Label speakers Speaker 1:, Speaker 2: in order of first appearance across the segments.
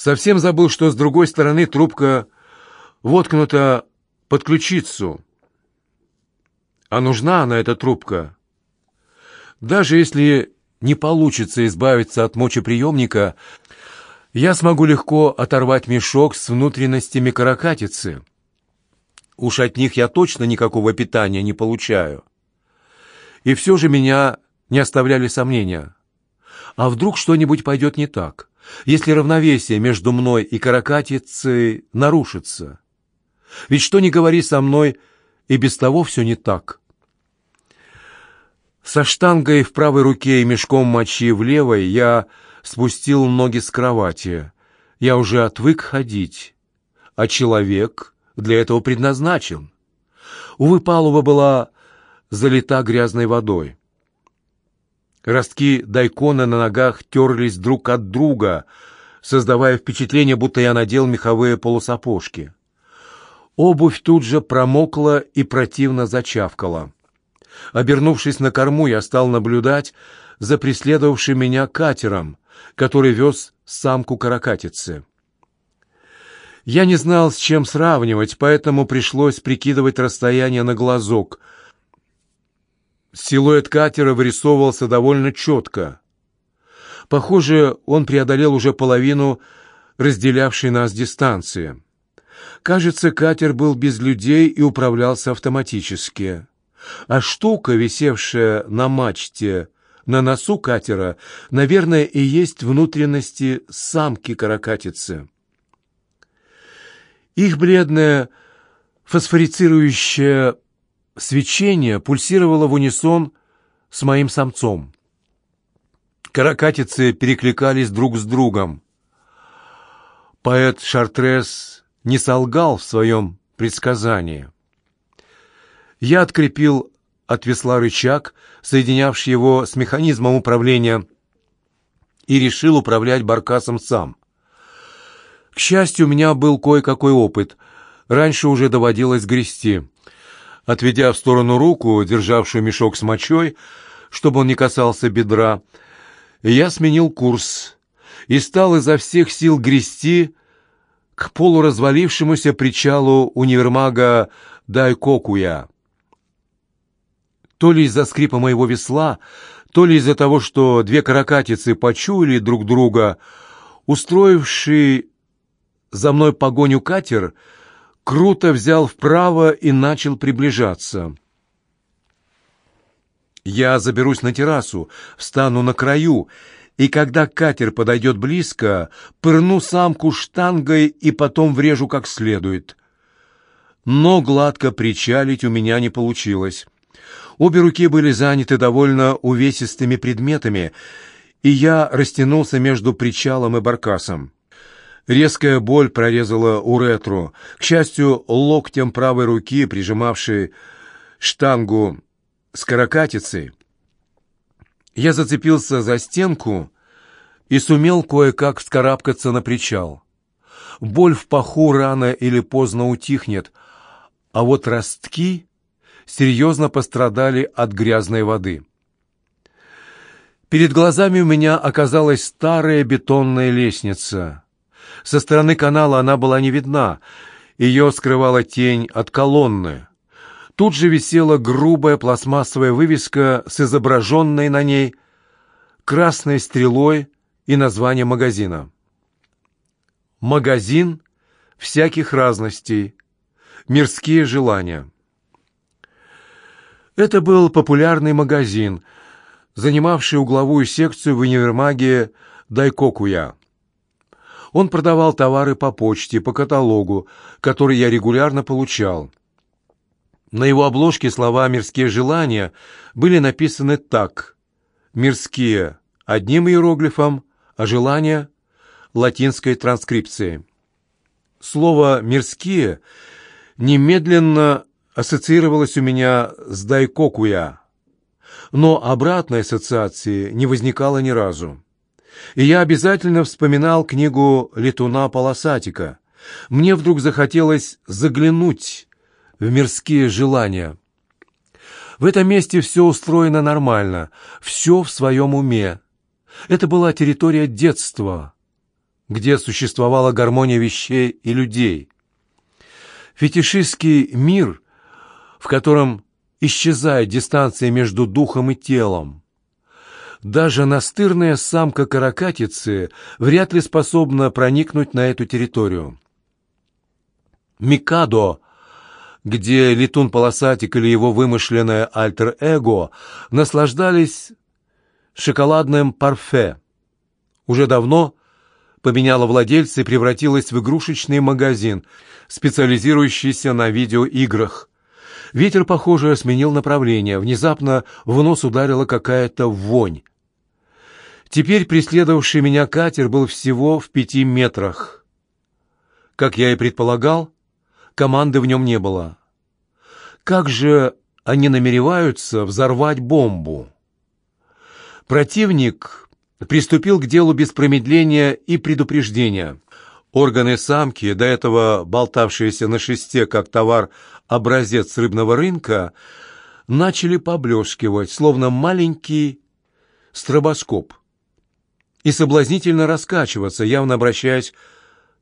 Speaker 1: Совсем забыл, что с другой стороны трубка воткнута под ключицу. А нужна она, эта трубка. Даже если не получится избавиться от мочеприемника, я смогу легко оторвать мешок с внутренностями каракатицы. Уж от них я точно никакого питания не получаю. И все же меня не оставляли сомнения. А вдруг что-нибудь пойдет не так? Если равновесие между мной и каракатицей нарушится? Ведь что ни говори со мной, и без того все не так. Со штангой в правой руке и мешком мочи в левой я спустил ноги с кровати. Я уже отвык ходить, а человек для этого предназначен. Увы, палуба была залита грязной водой. Ростки дайкона на ногах терлись друг от друга, создавая впечатление, будто я надел меховые полусапожки. Обувь тут же промокла и противно зачавкала. Обернувшись на корму, я стал наблюдать за преследовавшим меня катером, который вез самку каракатицы. Я не знал, с чем сравнивать, поэтому пришлось прикидывать расстояние на глазок. Силуэт катера вырисовывался довольно четко. Похоже, он преодолел уже половину разделявшей нас дистанции. Кажется, катер был без людей и управлялся автоматически. А штука, висевшая на мачте, на носу катера, наверное, и есть внутренности самки каракатицы. Их бледное фосфорицирующее свечение пульсировало в унисон с моим самцом. Каракатицы перекликались друг с другом. Поэт Шартрес не солгал в своем предсказании. Я открепил от весла рычаг, соединявший его с механизмом управления, и решил управлять баркасом сам. К счастью, у меня был кое-какой опыт. Раньше уже доводилось грести. Отведя в сторону руку, державшую мешок с мочой, чтобы он не касался бедра, я сменил курс и стал изо всех сил грести к полуразвалившемуся причалу универмага Дайкокуя. То ли из-за скрипа моего весла, то ли из-за того, что две каракатицы почуяли друг друга, устроивший за мной погоню катер круто взял вправо и начал приближаться. Я заберусь на террасу, встану на краю, и когда катер подойдет близко, пырну самку штангой и потом врежу как следует. Но гладко причалить у меня не получилось. Обе руки были заняты довольно увесистыми предметами, и я растянулся между причалом и баркасом. Резкая боль прорезала уретру. К счастью, локтем правой руки, прижимавшей штангу с каракатицей, я зацепился за стенку и сумел кое-как вскарабкаться на причал. Боль в паху рано или поздно утихнет, а вот ростки серьезно пострадали от грязной воды. Перед глазами у меня оказалась старая бетонная лестница. Со стороны канала она была не видна, ее скрывала тень от колонны. Тут же висела грубая пластмассовая вывеска с изображенной на ней красной стрелой и названием магазина. «Магазин всяких разностей. Мирские желания». Это был популярный магазин, занимавший угловую секцию в универмаге Дайкокуя. Он продавал товары по почте, по каталогу, который я регулярно получал. На его обложке слова «мирские желания» были написаны так. «Мирские» — одним иероглифом, а «желания» — латинской транскрипцией. Слово «мирские» немедленно ассоциировалось у меня с Дайкокуя, но обратной ассоциации не возникало ни разу. И я обязательно вспоминал книгу Летуна Полосатика. Мне вдруг захотелось заглянуть в мирские желания. В этом месте все устроено нормально, все в своем уме. Это была территория детства, где существовала гармония вещей и людей. Фетишистский мир, в котором исчезает дистанция между духом и телом. Даже настырная самка каракатицы вряд ли способна проникнуть на эту территорию. Микадо, где летун-полосатик или его вымышленное альтер-эго наслаждались шоколадным парфе. Уже давно поменяла владельца и превратилась в игрушечный магазин, специализирующийся на видеоиграх. Ветер, похоже, сменил направление. Внезапно в нос ударила какая-то вонь. Теперь преследовавший меня катер был всего в пяти метрах. Как я и предполагал, команды в нем не было. Как же они намереваются взорвать бомбу? Противник приступил к делу без промедления и предупреждения. Органы самки, до этого болтавшиеся на шесте как товар-образец рыбного рынка, начали поблескивать, словно маленький стробоскоп, и соблазнительно раскачиваться, явно обращаясь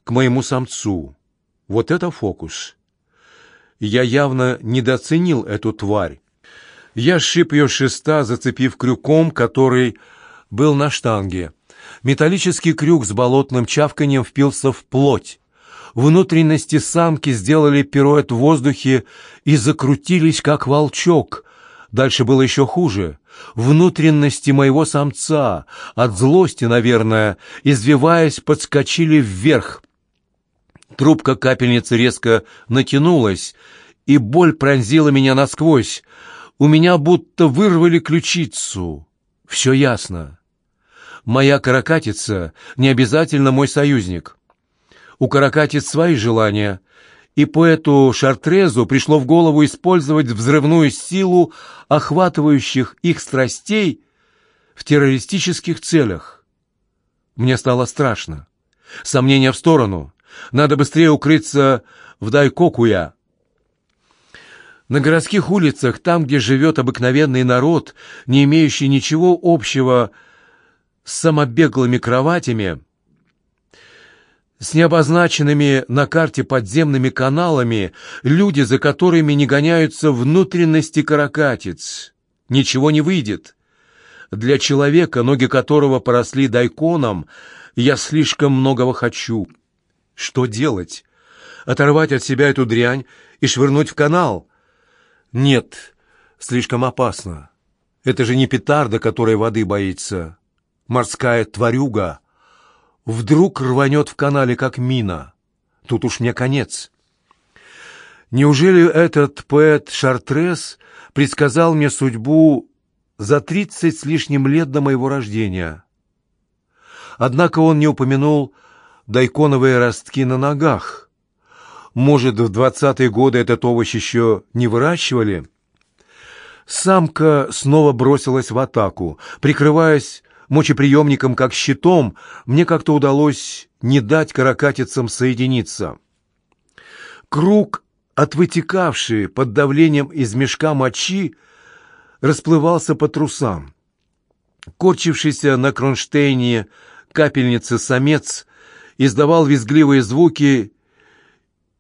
Speaker 1: к моему самцу. Вот это фокус! Я явно недооценил эту тварь. Я сшиб ее шеста, зацепив крюком, который был на штанге. Металлический крюк с болотным чавканием впился в плоть. Внутренности самки сделали пируэт в воздухе и закрутились, как волчок. Дальше было еще хуже. Внутренности моего самца, от злости, наверное, извиваясь, подскочили вверх. Трубка капельницы резко натянулась, и боль пронзила меня насквозь. У меня будто вырвали ключицу. Все ясно. Моя каракатица не обязательно мой союзник. У каракатиц свои желания, и поэту Шартрезу пришло в голову использовать взрывную силу охватывающих их страстей в террористических целях. Мне стало страшно. Сомнения в сторону. Надо быстрее укрыться в Дайкокуя. На городских улицах, там, где живет обыкновенный народ, не имеющий ничего общего с самобеглыми кроватями, с необозначенными на карте подземными каналами, люди, за которыми не гоняются внутренности каракатиц. Ничего не выйдет. Для человека, ноги которого поросли дайконом, я слишком многого хочу. Что делать? Оторвать от себя эту дрянь и швырнуть в канал? Нет, слишком опасно. Это же не петарда, которой воды боится морская тварюга, вдруг рванет в канале, как мина. Тут уж мне конец. Неужели этот поэт Шартрес предсказал мне судьбу за тридцать с лишним лет до моего рождения? Однако он не упомянул дайконовые ростки на ногах. Может, в двадцатые годы этот овощ еще не выращивали? Самка снова бросилась в атаку, прикрываясь мочеприемником как щитом, мне как-то удалось не дать каракатицам соединиться. Круг, отвытекавший под давлением из мешка мочи, расплывался по трусам. Корчившийся на кронштейне капельницы самец издавал визгливые звуки